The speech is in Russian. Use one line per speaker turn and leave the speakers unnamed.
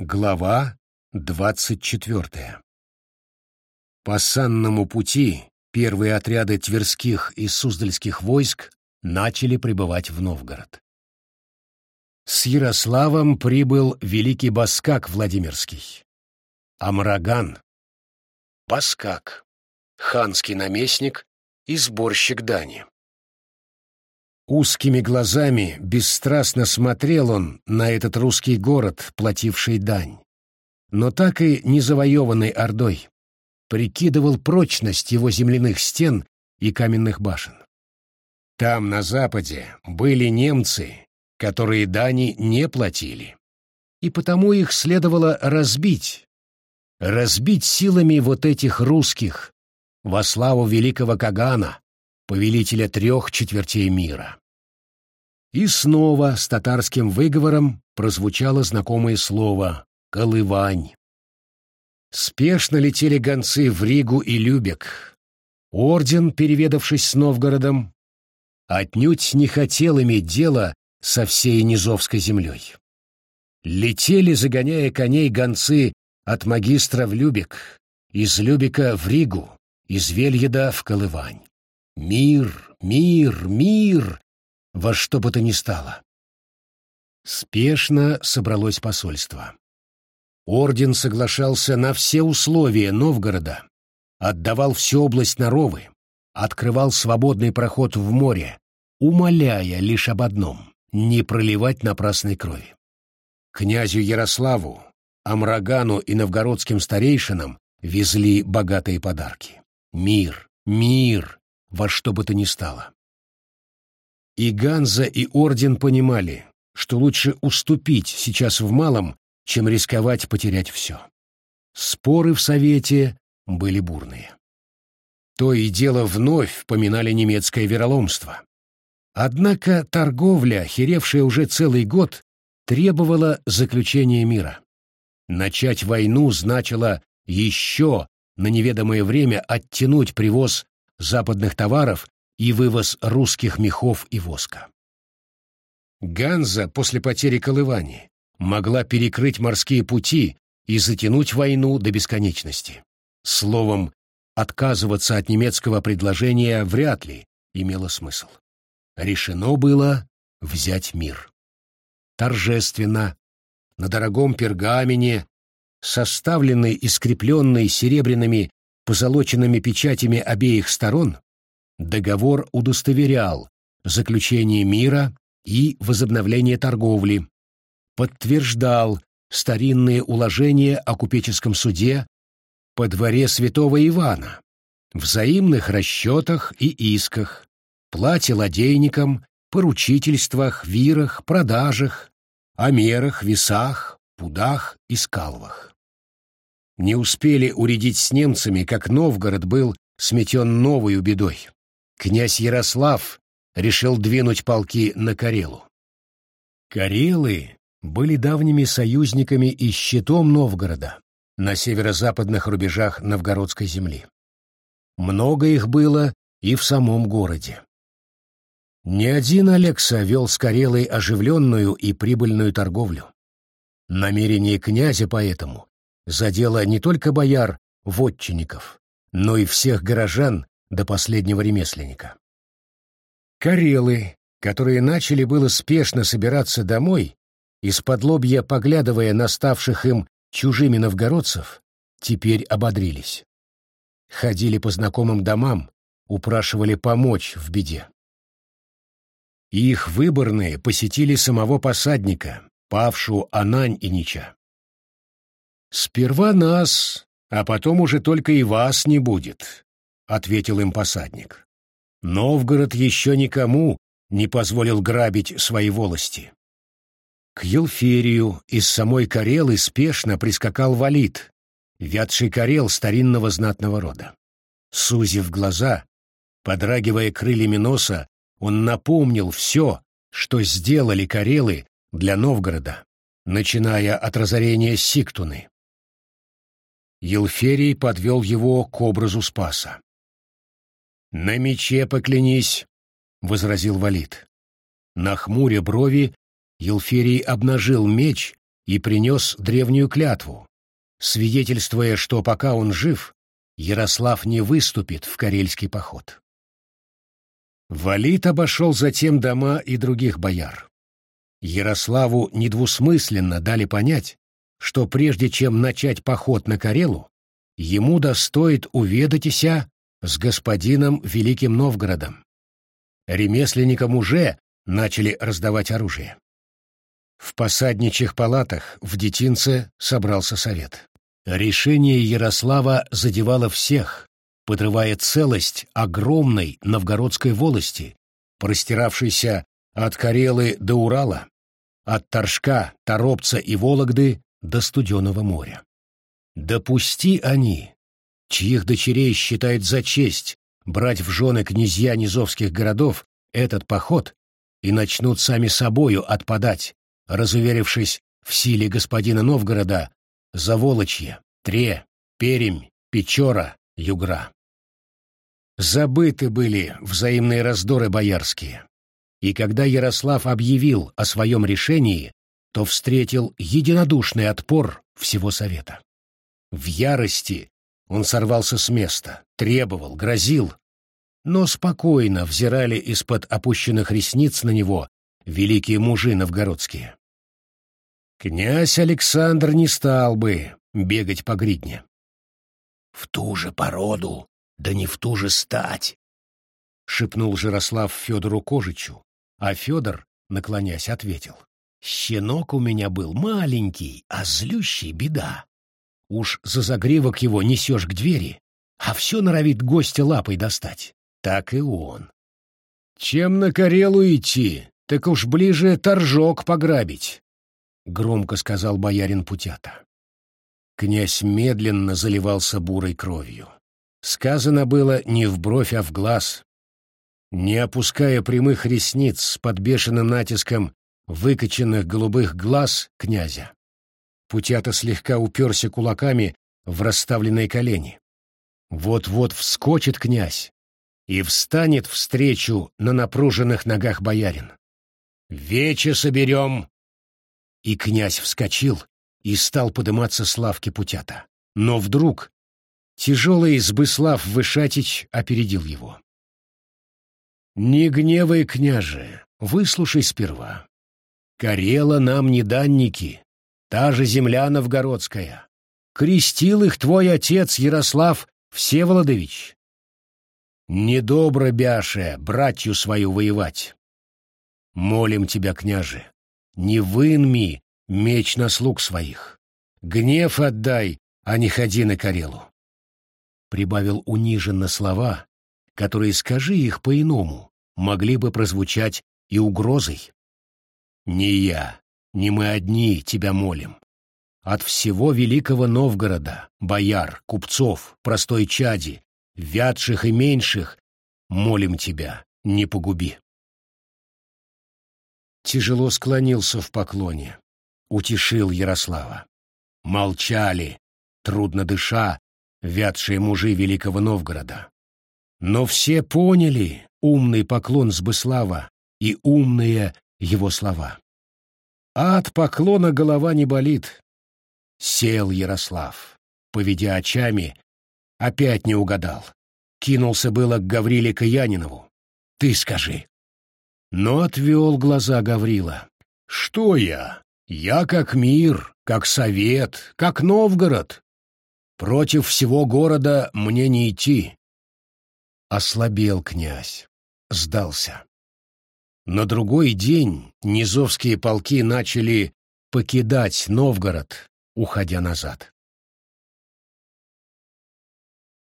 Глава двадцать четвертая По санному пути первые отряды тверских и суздальских войск начали прибывать в Новгород. С Ярославом прибыл великий Баскак Владимирский. Амраган. Баскак. Ханский наместник и сборщик дани. Узкими глазами бесстрастно смотрел он на этот русский город, плативший дань. Но так и не завоеванный Ордой. Прикидывал прочность его земляных стен и каменных башен. Там, на западе, были немцы, которые дани не платили. И потому их следовало разбить. Разбить силами вот этих русских во славу великого Кагана, повелителя трех четвертей мира. И снова с татарским выговором прозвучало знакомое слово «колывань». Спешно летели гонцы в Ригу и Любек. Орден, переведавшись с Новгородом, отнюдь не хотел иметь дело со всей Низовской землей. Летели, загоняя коней, гонцы от магистра в Любек, из Любека в Ригу, из Вельеда в Колывань. Мир, мир, мир! Во что бы то ни стало. Спешно собралось посольство. Орден соглашался на все условия Новгорода, отдавал всю область на ровы, открывал свободный проход в море, умоляя лишь об одном — не проливать напрасной крови. Князю Ярославу, Амрагану и новгородским старейшинам везли богатые подарки. Мир, мир, во что бы то ни стало. И Ганза, и Орден понимали, что лучше уступить сейчас в малом, чем рисковать потерять все. Споры в Совете были бурные. То и дело вновь поминали немецкое вероломство. Однако торговля, херевшая уже целый год, требовала заключения мира. Начать войну значило еще на неведомое время оттянуть привоз западных товаров и вывоз русских мехов и воска. Ганза после потери Колывани могла перекрыть морские пути и затянуть войну до бесконечности. Словом, отказываться от немецкого предложения вряд ли имело смысл. Решено было взять мир. Торжественно, на дорогом пергамене, составленный и скрепленный серебряными позолоченными печатями обеих сторон, Договор удостоверял заключение мира и возобновление торговли, подтверждал старинные уложения о купеческом суде по дворе святого Ивана, взаимных расчетах и исках, плате ладейникам, поручительствах, вирах, продажах, о мерах, весах, пудах и скалвах. Не успели уредить с немцами, как Новгород был сметен новой бедой князь Ярослав решил двинуть полки на Карелу. Карелы были давними союзниками и щитом Новгорода на северо-западных рубежах новгородской земли. Много их было и в самом городе. Не один Алекса вел с Карелой оживленную и прибыльную торговлю. Намерение князя поэтому задело не только бояр-вотчинников, но и всех горожан до последнего ремесленника. Карелы, которые начали было спешно собираться домой, из-под лобья поглядывая на ставших им чужими новгородцев, теперь ободрились. Ходили по знакомым домам, упрашивали помочь в беде. Их выборные посетили самого посадника, павшую Анань и Нича. «Сперва нас, а потом уже только и вас не будет», ответил им посадник. Новгород еще никому не позволил грабить свои волости. К Елферию из самой Карелы спешно прискакал валит, вятший карел старинного знатного рода. Сузив глаза, подрагивая крыльями носа, он напомнил все, что сделали карелы для Новгорода, начиная от разорения Сиктуны. Елферий подвел его к образу Спаса. «На мече поклянись», — возразил Валид. На хмуре брови Елферий обнажил меч и принес древнюю клятву, свидетельствуя, что пока он жив, Ярослав не выступит в Карельский поход. Валит обошел затем дома и других бояр. Ярославу недвусмысленно дали понять, что прежде чем начать поход на Карелу, ему достоит уведатися с господином Великим Новгородом. Ремесленникам уже начали раздавать оружие. В посадничьих палатах в детинце собрался совет. Решение Ярослава задевало всех, подрывая целость огромной новгородской волости, простиравшейся от Карелы до Урала, от Торжка, Торопца и Вологды до Студеного моря. Допусти они, чьих дочерей считают за честь брать в жены князья низовских городов этот поход, и начнут сами собою отпадать, разуверившись в силе господина Новгорода, Заволочье, Тре, Перемь, Печора, Югра. Забыты были взаимные раздоры боярские, и когда Ярослав объявил о своем решении, то встретил единодушный отпор всего совета. В ярости он сорвался с места, требовал, грозил, но спокойно взирали из-под опущенных ресниц на него великие мужи новгородские. Князь Александр не стал бы бегать по гридне. «В ту же породу, да не в ту же стать!» — шепнул Жирослав Федору Кожичу, а Федор, наклонясь, ответил. «Щенок у меня был маленький, а злющий беда. Уж за загривок его несешь к двери, а все норовит гостя лапой достать. Так и он. Чем на Карелу идти, так уж ближе торжок пограбить громко сказал боярин Путята. Князь медленно заливался бурой кровью. Сказано было не в бровь, а в глаз. Не опуская прямых ресниц под бешеным натиском выкоченных голубых глаз князя, Путята слегка уперся кулаками в расставленные колени. Вот-вот вскочит князь и встанет встречу на напруженных ногах боярин. «Вече соберем и князь вскочил и стал подниматься с лавки путята. Но вдруг тяжелый Сбыслав Вышатич опередил его. «Не гневай, княже, выслушай сперва. Карела нам не данники, та же земля новгородская. Крестил их твой отец Ярослав Всеволодович. Недобро, Бяше, братью свою воевать. Молим тебя, княже, не вынми меч на слуг своих. Гнев отдай, а не ходи на Карелу. Прибавил униженно слова, которые, скажи их по-иному, могли бы прозвучать и угрозой. Не я, не мы одни тебя молим. От всего великого Новгорода, бояр, купцов, простой чади, вятших и меньших, молим тебя, не погуби тяжело склонился в поклоне, утешил Ярослава. Молчали, трудно дыша, вятшие мужи Великого Новгорода. Но все поняли умный поклон Сбыслава и умные его слова. А от поклона голова не болит. Сел Ярослав, поведя очами, опять не угадал. Кинулся было к Гавриле Каянинову. «Ты скажи, но отвел глаза Гаврила. «Что я? Я как мир, как совет, как Новгород. Против всего города мне не идти». Ослабел князь, сдался. На другой день низовские полки начали покидать Новгород, уходя назад.